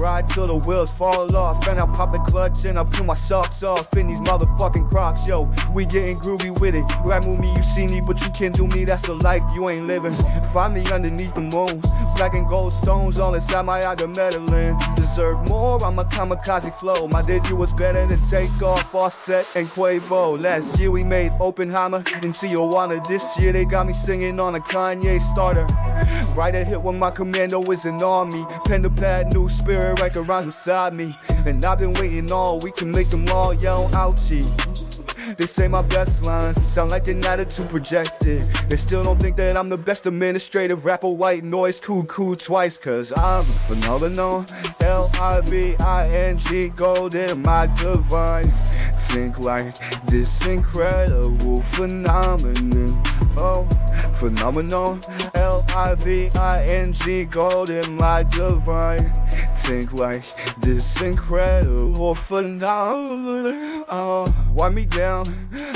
Ride till the wheels fall off. And I pop the clutch and I put my socks off in these motherfucking crocs. Yo, we getting groovy with it. Ride with me, you see me, but you can't do me. That's a life you ain't living. Find me underneath the moon. Black and gold stones all inside my eye, meddling. Deserve more, I'm a kamikaze flow. My debut was better than Takeoff, Offset, and Quavo. Last year we made Oppenheimer and Tijuana. This year they got me singing on a Kanye starter. Right a hit when my commando is an army. Pen the bad new spirit right around beside me. And I've been waiting all week to make them all yell ouchie. They say my best lines sound like they're not too projected. They still don't think that I'm the best administrative rapper, white noise, cool twice. Cause I'm phenomenal. L I V I N G, golden, my divine. Think like this incredible phenomenon. Oh, phenomenal. L I V I N G, golden, my divine think like this incredible phenomenon. Uh, wind me down.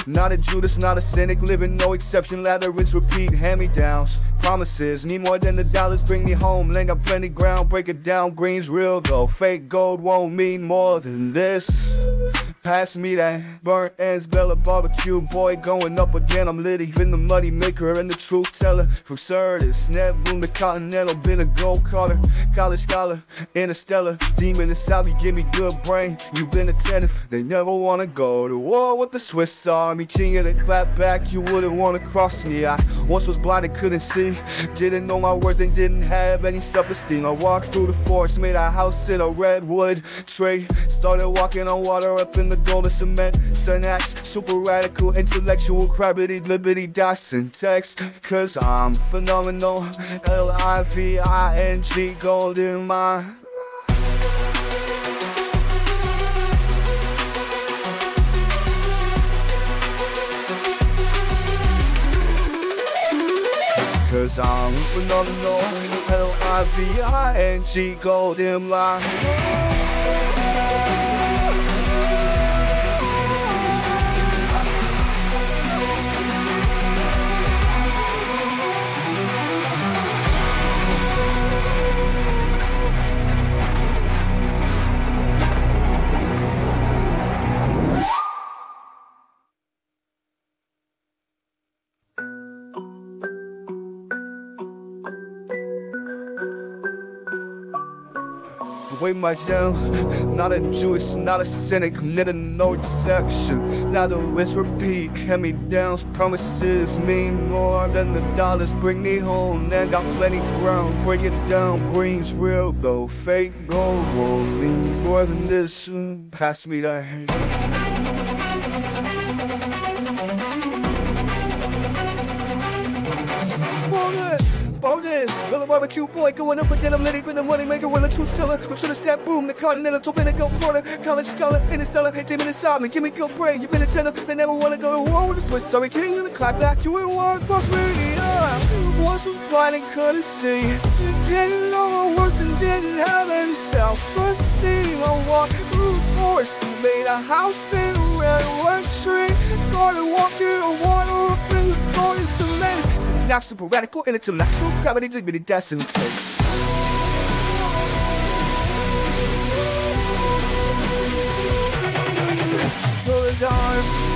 Not a Judas, not a cynic, living no exception. Labyrinths repeat, hand me downs. Promises, need more than the dollars, bring me home. Laying up plenty ground, break it down. Green's real though. Fake gold won't mean more than this. Pass me that burnt ends, Bella barbecue boy going up again. I'm lit, even the money maker and the truth teller. From Sardis, Snap Boom the Continental, been a gold carter, college scholar, interstellar. Demon inside me, give me good brain. You've been attentive, they never wanna go to war with the Swiss Army. King of the clap back, you wouldn't wanna cross me. I once was blind and couldn't see, didn't know my worth and didn't have any self esteem. I walked through the forest, made a house in a redwood tree. Started walking on water up in the golden cement. Syntax, super radical, intellectual, gravity, liberty, dot syntax. Cause I'm phenomenal. L I V I N G, golden mind. Cause I'm phenomenal. L I V I N G, golden line. Way my down, not a Jewish, not a cynic, knit no deception. Not a wish repeat, hand me downs, promises mean more than the dollars bring me home. And got plenty ground, break it down, green's real though, fake gold won't mean more than this. Pass me that. Bonus, Little barbecue boy going up again. I'm litty, been the money maker, will a truth teller. I'm sure to step boom, the continental, in a gold quarter. College scholar, interstellar, demon inside me. Give me good brain, you've been a tenor. They never wanna go to war with the Swiss. Sorry, king of the clap back, you ain't war, fuck me. Once was blind and see. Didn't know my worth and didn't have any self-esteem. I walked through the forest, made a house in a redwood tree. Started walking on water Now super radical, and intellectual, gravity, dignity, destiny. Cause I'm